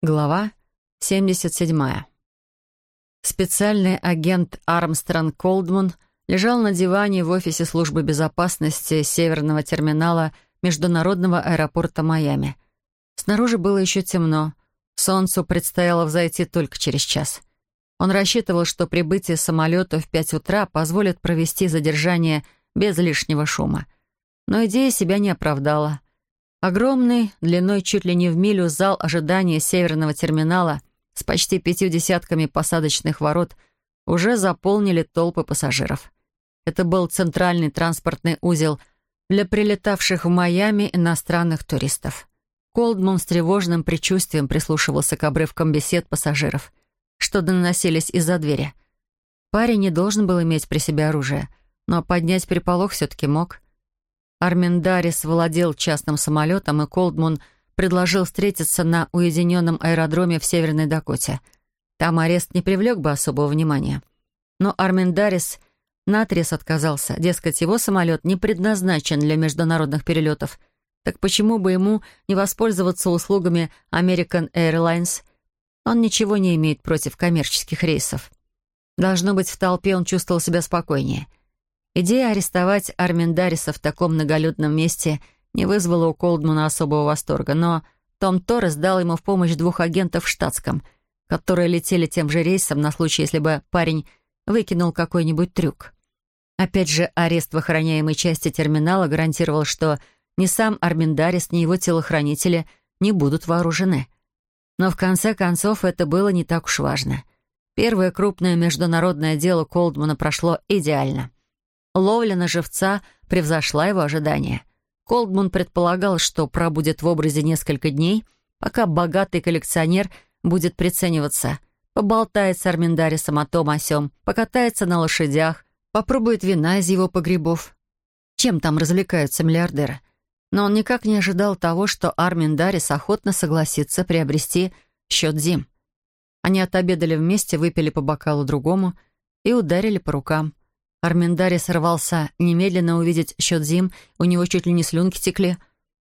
Глава 77. Специальный агент Армстронг Колдман лежал на диване в офисе службы безопасности северного терминала международного аэропорта Майами. Снаружи было еще темно. Солнцу предстояло взойти только через час. Он рассчитывал, что прибытие самолета в пять утра позволит провести задержание без лишнего шума. Но идея себя не оправдала. Огромный, длиной чуть ли не в милю, зал ожидания северного терминала с почти пятью десятками посадочных ворот уже заполнили толпы пассажиров. Это был центральный транспортный узел для прилетавших в Майами иностранных туристов. Колдман с тревожным предчувствием прислушивался к обрывкам бесед пассажиров, что доносились из-за двери. Парень не должен был иметь при себе оружие, но поднять переполох все-таки мог — Арминдарис владел частным самолетом, и Колдман предложил встретиться на уединенном аэродроме в Северной Дакоте. Там арест не привлек бы особого внимания. Но Арминдарис наотрез отказался. Дескать, его самолет не предназначен для международных перелетов. Так почему бы ему не воспользоваться услугами American Airlines? Он ничего не имеет против коммерческих рейсов. Должно быть, в толпе он чувствовал себя спокойнее — Идея арестовать Арминдариса в таком многолюдном месте не вызвала у Колдмана особого восторга, но Том Торрес дал ему в помощь двух агентов в штатском, которые летели тем же рейсом на случай, если бы парень выкинул какой-нибудь трюк. Опять же, арест в охраняемой части терминала гарантировал, что ни сам Арминдарис, ни его телохранители не будут вооружены. Но в конце концов это было не так уж важно. Первое крупное международное дело Колдмана прошло идеально — Ловля на живца превзошла его ожидания. Колдман предполагал, что пробудет в образе несколько дней, пока богатый коллекционер будет прицениваться, поболтает с Арминдарисом о том о сём, покатается на лошадях, попробует вина из его погребов. Чем там развлекаются миллиардеры? Но он никак не ожидал того, что Армин Дарис охотно согласится приобрести счет Зим. Они отобедали вместе, выпили по бокалу другому и ударили по рукам. Арминдари сорвался немедленно увидеть счет Зим, у него чуть ли не слюнки текли.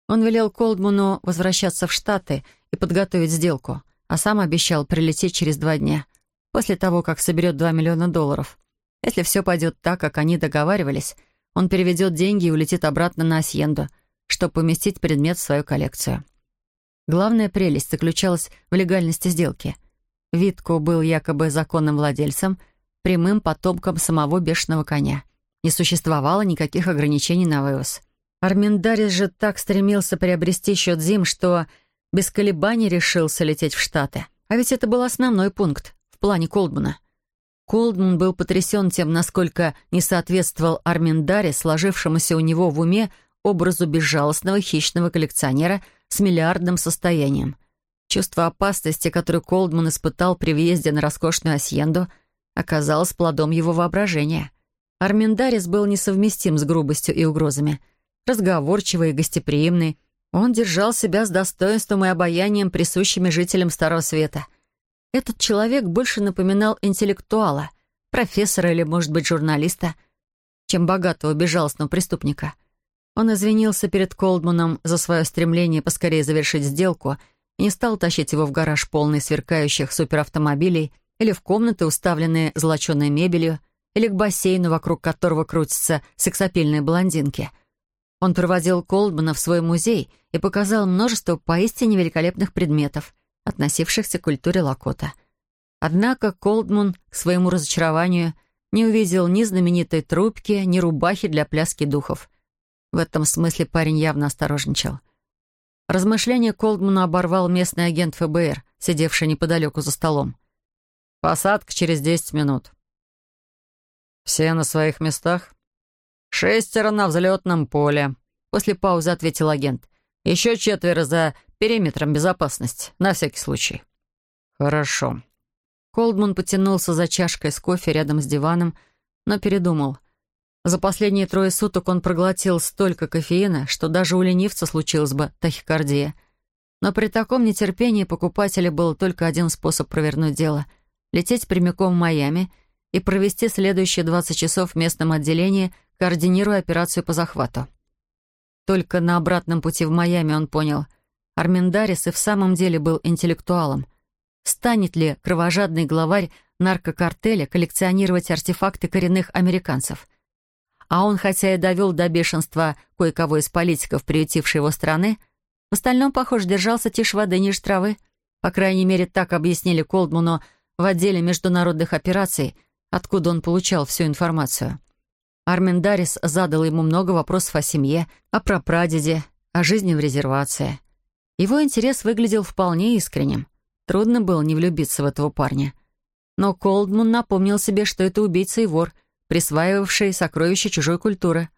Он велел Колдману возвращаться в Штаты и подготовить сделку, а сам обещал прилететь через два дня, после того, как соберет 2 миллиона долларов. Если все пойдет так, как они договаривались, он переведет деньги и улетит обратно на Асьенду, чтобы поместить предмет в свою коллекцию. Главная прелесть заключалась в легальности сделки. Витко был якобы законным владельцем — прямым потомком самого бешеного коня. Не существовало никаких ограничений на вывоз. Арминдарис же так стремился приобрести счет Зим, что без колебаний решился лететь в Штаты. А ведь это был основной пункт в плане Колдмана. Колдман был потрясен тем, насколько не соответствовал Арминдаре сложившемуся у него в уме образу безжалостного хищного коллекционера с миллиардным состоянием. Чувство опасности, которое Колдман испытал при въезде на роскошную Асьенду — оказалось плодом его воображения. Арминдарис был несовместим с грубостью и угрозами. Разговорчивый и гостеприимный, он держал себя с достоинством и обаянием, присущими жителям Старого Света. Этот человек больше напоминал интеллектуала, профессора или, может быть, журналиста, чем богатого безжалостного преступника. Он извинился перед Колдманом за свое стремление поскорее завершить сделку и не стал тащить его в гараж, полный сверкающих суперавтомобилей — или в комнаты, уставленные золоченой мебелью, или к бассейну, вокруг которого крутятся сексапильные блондинки. Он проводил Колдмана в свой музей и показал множество поистине великолепных предметов, относившихся к культуре Лакота. Однако Колдман, к своему разочарованию, не увидел ни знаменитой трубки, ни рубахи для пляски духов. В этом смысле парень явно осторожничал. Размышление Колдмана оборвал местный агент ФБР, сидевший неподалеку за столом. Посадка через десять минут. Все на своих местах? Шестеро на взлетном поле. После паузы ответил агент. Еще четверо за периметром безопасности, на всякий случай. Хорошо. Колдман потянулся за чашкой с кофе рядом с диваном, но передумал. За последние трое суток он проглотил столько кофеина, что даже у ленивца случилась бы тахикардия. Но при таком нетерпении покупателя был только один способ провернуть дело — лететь прямиком в Майами и провести следующие 20 часов в местном отделении, координируя операцию по захвату. Только на обратном пути в Майами он понял, Арминдарис и в самом деле был интеллектуалом. Станет ли кровожадный главарь наркокартеля коллекционировать артефакты коренных американцев? А он, хотя и довел до бешенства кое-кого из политиков, приютившей его страны, в остальном, похоже, держался тише воды ниже травы. По крайней мере, так объяснили Колдману в отделе международных операций, откуда он получал всю информацию. Армин Дарис задал ему много вопросов о семье, о прапрадеде, о жизни в резервации. Его интерес выглядел вполне искренним. Трудно было не влюбиться в этого парня. Но Колдман напомнил себе, что это убийца и вор, присваивавший сокровища чужой культуры.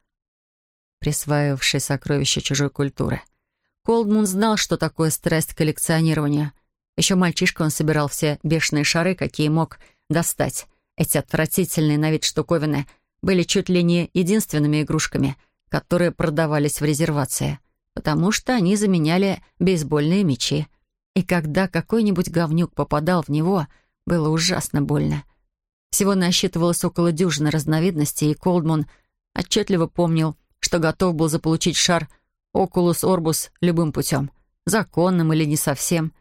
Присваивавший сокровища чужой культуры. Колдман знал, что такое страсть к коллекционированию. Еще мальчишка он собирал все бешеные шары, какие мог достать. Эти отвратительные на вид штуковины — были чуть ли не единственными игрушками, которые продавались в резервации, потому что они заменяли бейсбольные мячи. И когда какой-нибудь говнюк попадал в него, было ужасно больно. Всего насчитывалось около дюжины разновидностей, и Колдман отчетливо помнил, что готов был заполучить шар Окулус Орбус любым путем, законным или не совсем.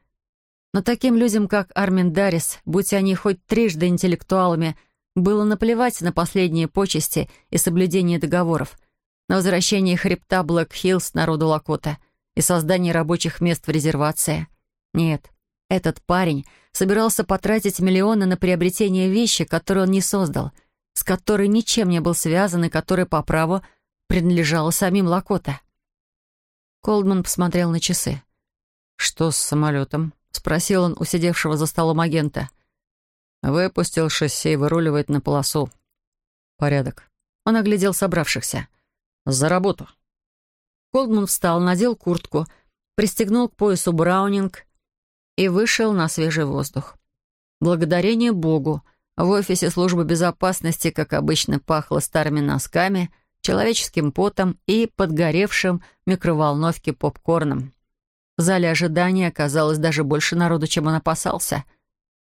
Но таким людям, как Армин Дарис, будь они хоть трижды интеллектуалами, было наплевать на последние почести и соблюдение договоров, на возвращение хребта Блэк-Хиллз народу Лакота и создание рабочих мест в резервации. Нет, этот парень собирался потратить миллионы на приобретение вещи, которую он не создал, с которой ничем не был связан и которая по праву принадлежала самим Лакота. Колдман посмотрел на часы. «Что с самолетом?» — спросил он у сидевшего за столом агента — Выпустил шасси и выруливает на полосу. Порядок. Он оглядел собравшихся. За работу. Колдман встал, надел куртку, пристегнул к поясу браунинг и вышел на свежий воздух. Благодарение Богу, в офисе службы безопасности, как обычно, пахло старыми носками, человеческим потом и подгоревшим микроволновке попкорном. В зале ожидания оказалось даже больше народу, чем он опасался —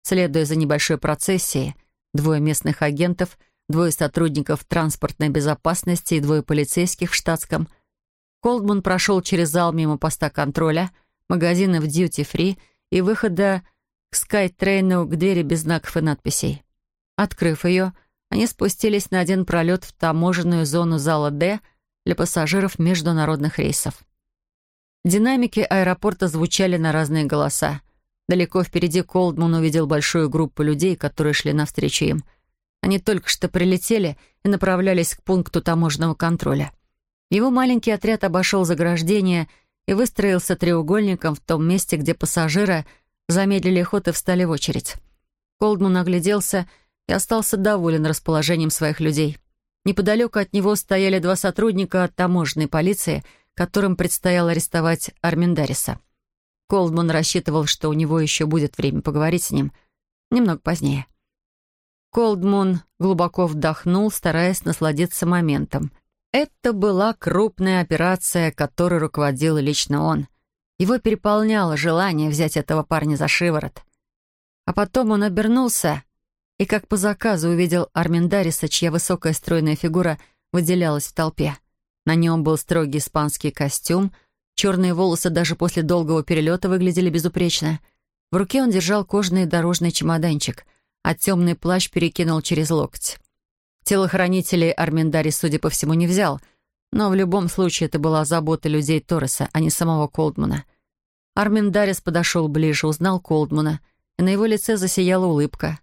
Следуя за небольшой процессией, двое местных агентов, двое сотрудников транспортной безопасности и двое полицейских в штатском, Колдман прошел через зал мимо поста контроля, магазина в дьюти-фри и выхода к скайтрейну к двери без знаков и надписей. Открыв ее, они спустились на один пролет в таможенную зону зала «Д» для пассажиров международных рейсов. Динамики аэропорта звучали на разные голоса — Далеко впереди Колдман увидел большую группу людей, которые шли навстречу им. Они только что прилетели и направлялись к пункту таможенного контроля. Его маленький отряд обошел заграждение и выстроился треугольником в том месте, где пассажиры замедлили ход и встали в очередь. Колдман огляделся и остался доволен расположением своих людей. Неподалеку от него стояли два сотрудника таможенной полиции, которым предстояло арестовать Арминдариса. Колдман рассчитывал, что у него еще будет время поговорить с ним немного позднее. Колдман глубоко вдохнул, стараясь насладиться моментом. Это была крупная операция, которой руководил лично он. Его переполняло желание взять этого парня за шиворот. А потом он обернулся и, как по заказу, увидел Арминдариса, чья высокая стройная фигура выделялась в толпе. На нем был строгий испанский костюм — Черные волосы даже после долгого перелета выглядели безупречно. В руке он держал кожаный дорожный чемоданчик, а темный плащ перекинул через локоть. Телохранителей Арминдари, судя по всему, не взял, но в любом случае это была забота людей Торреса, а не самого Колдмана. Арминдарис подошел ближе, узнал Колдмана, и на его лице засияла улыбка.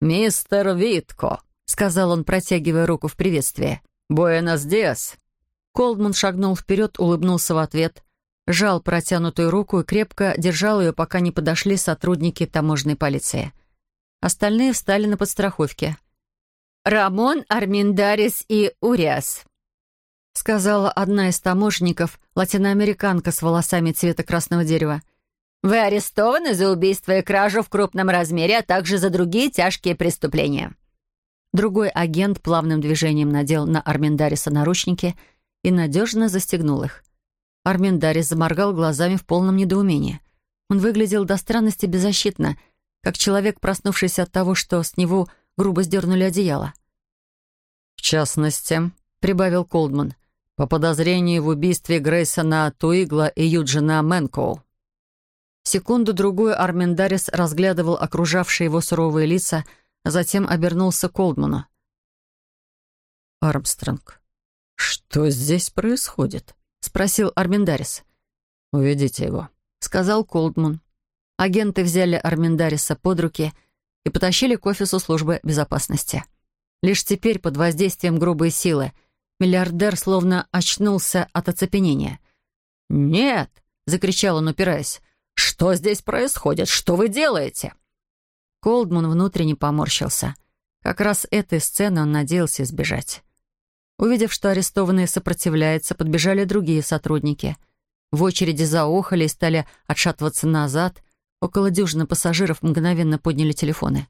«Мистер Витко», — сказал он, протягивая руку в приветствие. «Буэнос диас». Колдман шагнул вперед, улыбнулся в ответ, жал протянутую руку и крепко держал ее, пока не подошли сотрудники таможенной полиции. Остальные встали на подстраховке. «Рамон, Арминдарис и Уриас», — сказала одна из таможенников, латиноамериканка с волосами цвета красного дерева. «Вы арестованы за убийство и кражу в крупном размере, а также за другие тяжкие преступления». Другой агент плавным движением надел на Арминдариса наручники — и надежно застегнул их. Армин Дарис заморгал глазами в полном недоумении. Он выглядел до странности беззащитно, как человек, проснувшийся от того, что с него грубо сдернули одеяло. «В частности», — прибавил Колдман, «по подозрению в убийстве Грейсона Туигла и Юджина Мэнкоу». Секунду-другую Арминдарис разглядывал окружавшие его суровые лица, а затем обернулся к Колдману. «Армстронг, что здесь происходит?» — спросил Арминдарис. «Уведите его», — сказал Колдман. Агенты взяли Арминдариса под руки и потащили к офису службы безопасности. Лишь теперь, под воздействием грубой силы, миллиардер словно очнулся от оцепенения. «Нет!» — закричал он, упираясь. «Что здесь происходит? Что вы делаете?» Колдман внутренне поморщился. Как раз этой сцены он надеялся избежать. Увидев, что арестованные сопротивляются, подбежали другие сотрудники. В очереди заохали и стали отшатываться назад. Около дюжины пассажиров мгновенно подняли телефоны.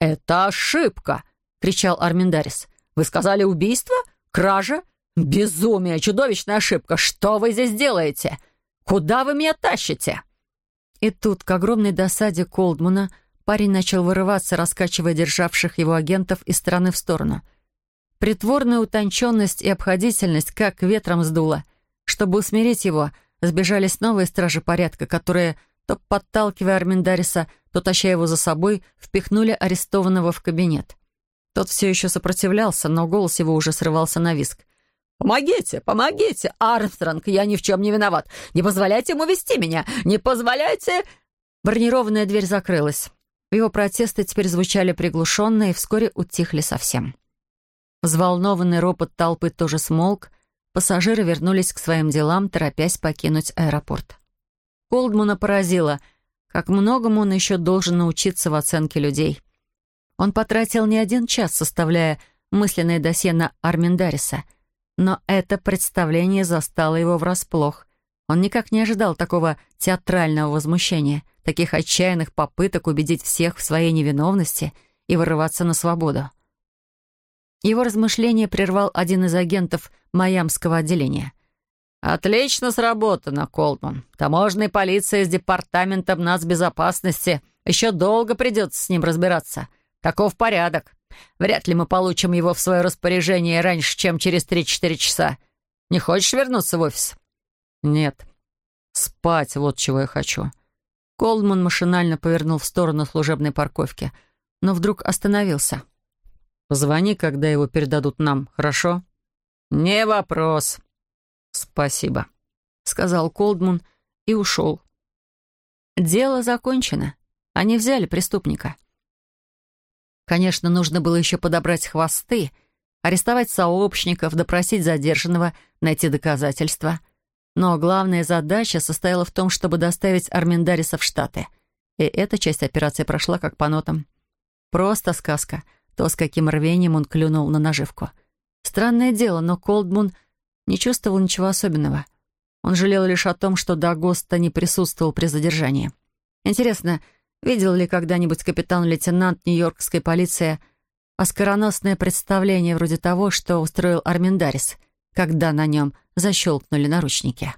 «Это ошибка!» — кричал Арминдарис. «Вы сказали убийство? Кража? Безумие! Чудовищная ошибка! Что вы здесь делаете? Куда вы меня тащите?» И тут, к огромной досаде Колдмана, парень начал вырываться, раскачивая державших его агентов из стороны в сторону. Притворная утонченность и обходительность как ветром сдуло. Чтобы усмирить его, сбежались новые стражи порядка, которые, то подталкивая Арминдариса, то таща его за собой, впихнули арестованного в кабинет. Тот все еще сопротивлялся, но голос его уже срывался на виск. «Помогите! Помогите! Армстронг, я ни в чем не виноват! Не позволяйте ему вести меня! Не позволяйте...» Бронированная дверь закрылась. Его протесты теперь звучали приглушенно и вскоре утихли совсем. Взволнованный ропот толпы тоже смолк, пассажиры вернулись к своим делам, торопясь покинуть аэропорт. Колдмана поразило, как многому он еще должен научиться в оценке людей. Он потратил не один час, составляя мысленное досье на Арминдариса — но это представление застало его врасплох. Он никак не ожидал такого театрального возмущения, таких отчаянных попыток убедить всех в своей невиновности и вырываться на свободу. Его размышление прервал один из агентов Майамского отделения. «Отлично сработано, Колман. Таможенная полиция с департаментом нацбезопасности. Еще долго придется с ним разбираться. Таков порядок. Вряд ли мы получим его в свое распоряжение раньше, чем через 3-4 часа. Не хочешь вернуться в офис?» «Нет. Спать, вот чего я хочу». Колдман машинально повернул в сторону служебной парковки, но вдруг остановился. «Позвони, когда его передадут нам, хорошо?» «Не вопрос». «Спасибо», — сказал Колдман и ушел. Дело закончено. Они взяли преступника. Конечно, нужно было еще подобрать хвосты, арестовать сообщников, допросить задержанного, найти доказательства. Но главная задача состояла в том, чтобы доставить Арминдариса в Штаты. И эта часть операции прошла как по нотам. Просто сказка. То, с каким рвением он клюнул на наживку. Странное дело, но Колдмун не чувствовал ничего особенного. Он жалел лишь о том, что Дагоста не присутствовал при задержании. Интересно, Видел ли когда-нибудь капитан-лейтенант Нью-Йоркской полиции оскароносное представление вроде того, что устроил Арминдарис, когда на нем защелкнули наручники?